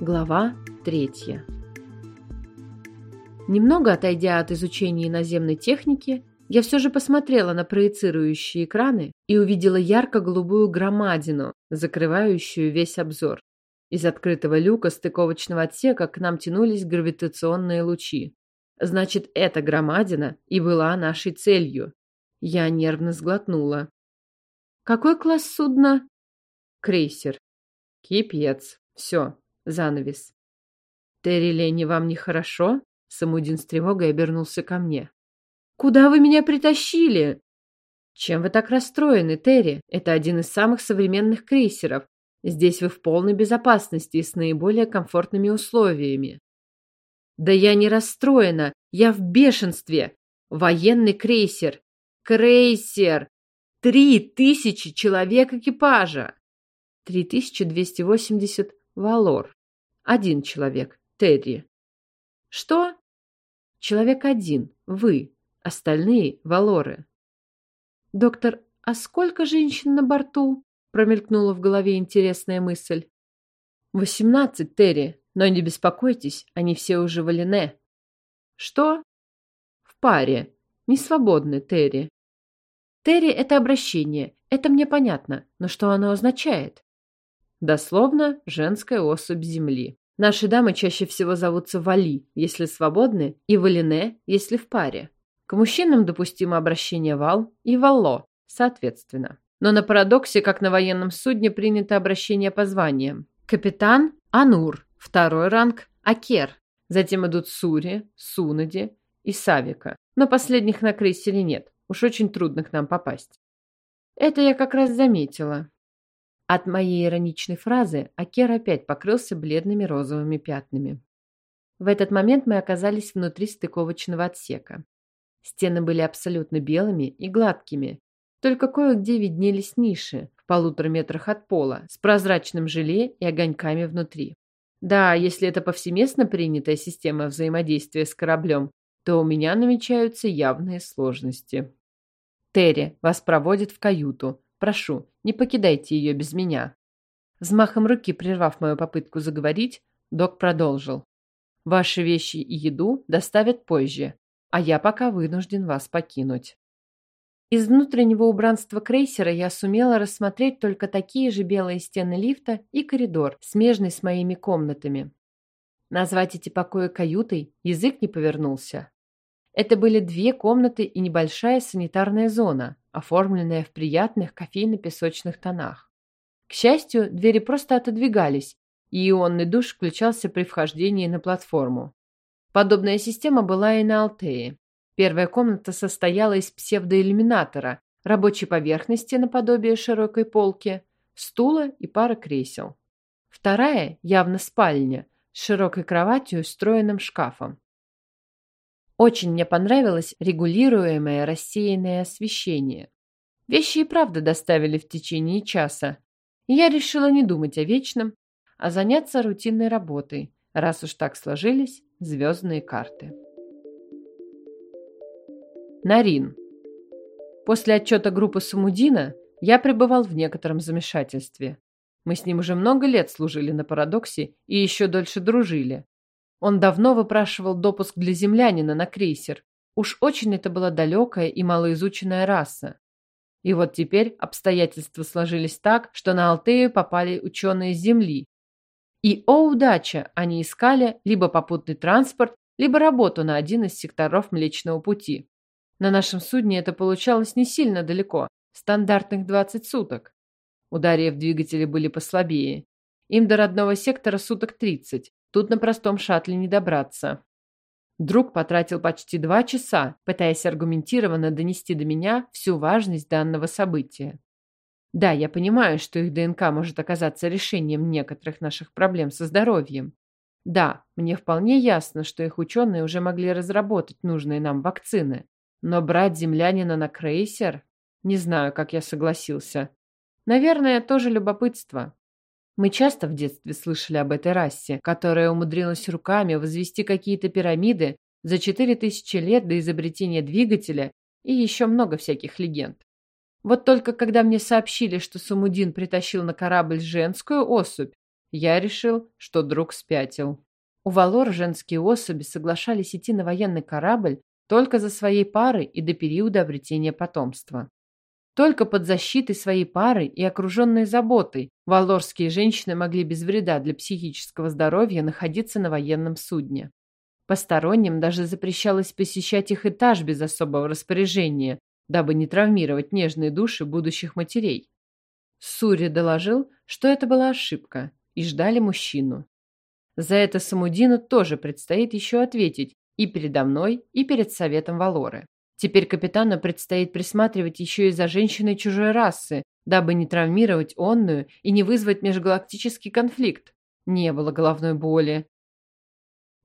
Глава третья. Немного отойдя от изучения наземной техники, я все же посмотрела на проецирующие экраны и увидела ярко-голубую громадину, закрывающую весь обзор. Из открытого люка стыковочного отсека к нам тянулись гравитационные лучи. Значит, эта громадина и была нашей целью. Я нервно сглотнула. «Какой класс судна?» «Крейсер». «Кипец. Все, Занавес. «Терри Ленни, вам нехорошо?» Самудин с тревогой обернулся ко мне. «Куда вы меня притащили?» «Чем вы так расстроены, Терри? Это один из самых современных крейсеров. Здесь вы в полной безопасности и с наиболее комфортными условиями». «Да я не расстроена, я в бешенстве. Военный крейсер. Крейсер! Три тысячи человек экипажа!» «3280 Валор. Один человек. Терри. Что? Человек один. Вы. Остальные — Валоры. Доктор, а сколько женщин на борту? Промелькнула в голове интересная мысль. Восемнадцать, Терри. Но не беспокойтесь, они все уже валене. Что? В паре. Не свободны, Терри. Терри — это обращение. Это мне понятно. Но что оно означает? Дословно, женская особь Земли. Наши дамы чаще всего зовутся Вали, если свободны, и Валине, если в паре. К мужчинам допустимо обращение Вал и Валло, соответственно. Но на парадоксе, как на военном судне, принято обращение по званиям. Капитан – Анур, второй ранг – Акер. Затем идут Сури, Сунади и Савика. Но последних на крейсере нет, уж очень трудно к нам попасть. Это я как раз заметила. От моей ироничной фразы Акер опять покрылся бледными розовыми пятнами. В этот момент мы оказались внутри стыковочного отсека. Стены были абсолютно белыми и гладкими, только кое-где виднелись ниши в полутора метрах от пола с прозрачным желе и огоньками внутри. Да, если это повсеместно принятая система взаимодействия с кораблем, то у меня намечаются явные сложности. Терри вас проводит в каюту, Прошу, не покидайте ее без меня». Взмахом руки, прервав мою попытку заговорить, док продолжил. «Ваши вещи и еду доставят позже, а я пока вынужден вас покинуть». Из внутреннего убранства крейсера я сумела рассмотреть только такие же белые стены лифта и коридор, смежный с моими комнатами. Назвать эти покои каютой язык не повернулся. Это были две комнаты и небольшая санитарная зона, оформленная в приятных кофейно-песочных тонах. К счастью, двери просто отодвигались, и ионный душ включался при вхождении на платформу. Подобная система была и на Алтее. Первая комната состояла из псевдоиллюминатора, рабочей поверхности наподобие широкой полки, стула и пары кресел. Вторая, явно спальня, с широкой кроватью и встроенным шкафом. Очень мне понравилось регулируемое рассеянное освещение. Вещи и правда доставили в течение часа, я решила не думать о вечном, а заняться рутинной работой, раз уж так сложились звездные карты. Нарин. После отчета группы Самудина я пребывал в некотором замешательстве. Мы с ним уже много лет служили на парадоксе и еще дольше дружили. Он давно выпрашивал допуск для землянина на крейсер. Уж очень это была далекая и малоизученная раса. И вот теперь обстоятельства сложились так, что на Алтею попали ученые Земли. И, о удача, они искали либо попутный транспорт, либо работу на один из секторов Млечного Пути. На нашем судне это получалось не сильно далеко, стандартных 20 суток. Удария в двигателе были послабее. Им до родного сектора суток 30, Тут на простом шаттле не добраться. Друг потратил почти два часа, пытаясь аргументированно донести до меня всю важность данного события. Да, я понимаю, что их ДНК может оказаться решением некоторых наших проблем со здоровьем. Да, мне вполне ясно, что их ученые уже могли разработать нужные нам вакцины. Но брать землянина на крейсер? Не знаю, как я согласился. Наверное, тоже любопытство. Мы часто в детстве слышали об этой расе, которая умудрилась руками возвести какие-то пирамиды за 4000 лет до изобретения двигателя и еще много всяких легенд. Вот только когда мне сообщили, что Сумудин притащил на корабль женскую особь, Я решил, что друг спятил. У Валор женские особи соглашались идти на военный корабль только за своей парой и до периода обретения потомства. Только под защитой своей пары и окруженной заботой валорские женщины могли без вреда для психического здоровья находиться на военном судне. Посторонним даже запрещалось посещать их этаж без особого распоряжения, дабы не травмировать нежные души будущих матерей. Сури доложил, что это была ошибка, и ждали мужчину. За это Самудину тоже предстоит еще ответить и передо мной, и перед Советом Валоры. Теперь капитану предстоит присматривать еще и за женщиной чужой расы, дабы не травмировать онную и не вызвать межгалактический конфликт. Не было головной боли.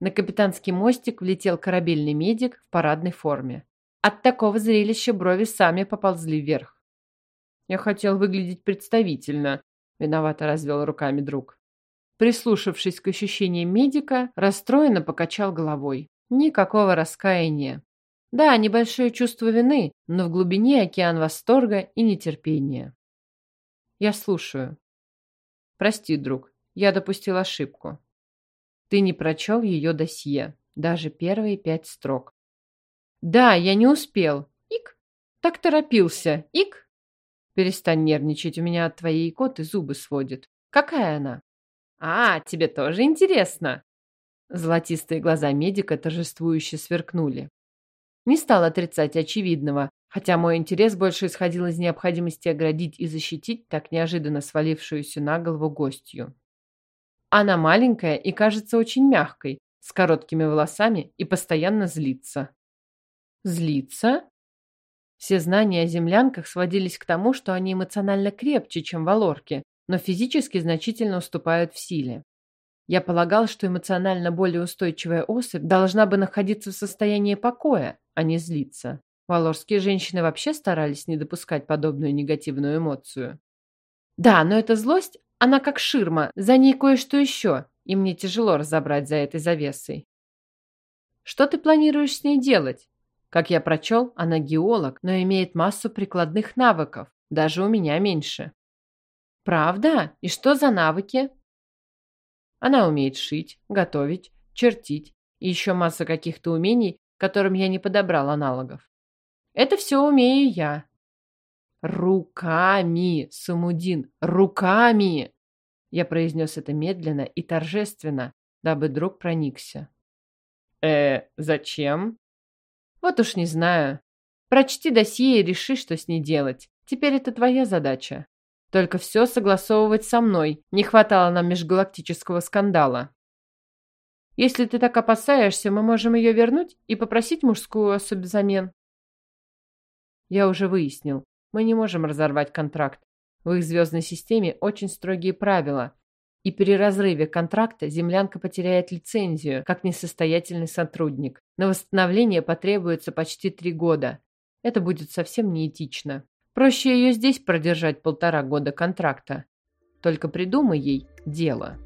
На капитанский мостик влетел корабельный медик в парадной форме. От такого зрелища брови сами поползли вверх. Я хотел выглядеть представительно, виновато развел руками друг. Прислушавшись к ощущениям медика, расстроенно покачал головой. Никакого раскаяния. Да, небольшое чувство вины, но в глубине океан восторга и нетерпения. Я слушаю. Прости, друг, я допустил ошибку. Ты не прочел ее досье, даже первые пять строк. Да, я не успел. Ик. Так торопился. Ик. Перестань нервничать, у меня от твоей икоты зубы сводит. Какая она? А, тебе тоже интересно. Золотистые глаза медика торжествующе сверкнули. Не стал отрицать очевидного, хотя мой интерес больше исходил из необходимости оградить и защитить так неожиданно свалившуюся на голову гостью. Она маленькая и кажется очень мягкой, с короткими волосами и постоянно злится. Злится? Все знания о землянках сводились к тому, что они эмоционально крепче, чем валорки, но физически значительно уступают в силе. Я полагал, что эмоционально более устойчивая особь должна бы находиться в состоянии покоя, а не злиться. Валорские женщины вообще старались не допускать подобную негативную эмоцию. Да, но эта злость, она как ширма, за ней кое-что еще, и мне тяжело разобрать за этой завесой. Что ты планируешь с ней делать? Как я прочел, она геолог, но имеет массу прикладных навыков, даже у меня меньше. Правда? И что за навыки? Она умеет шить, готовить, чертить и еще масса каких-то умений, которым я не подобрал аналогов. Это все умею я. Руками, Самудин, руками! Я произнес это медленно и торжественно, дабы друг проникся. Э, зачем? Вот уж не знаю. Прочти досье и реши, что с ней делать. Теперь это твоя задача. Только все согласовывать со мной. Не хватало нам межгалактического скандала. Если ты так опасаешься, мы можем ее вернуть и попросить мужскую особь взамен. Я уже выяснил. Мы не можем разорвать контракт. В их звездной системе очень строгие правила. И при разрыве контракта землянка потеряет лицензию, как несостоятельный сотрудник. На восстановление потребуется почти три года. Это будет совсем неэтично. Проще ее здесь продержать полтора года контракта. Только придумай ей дело.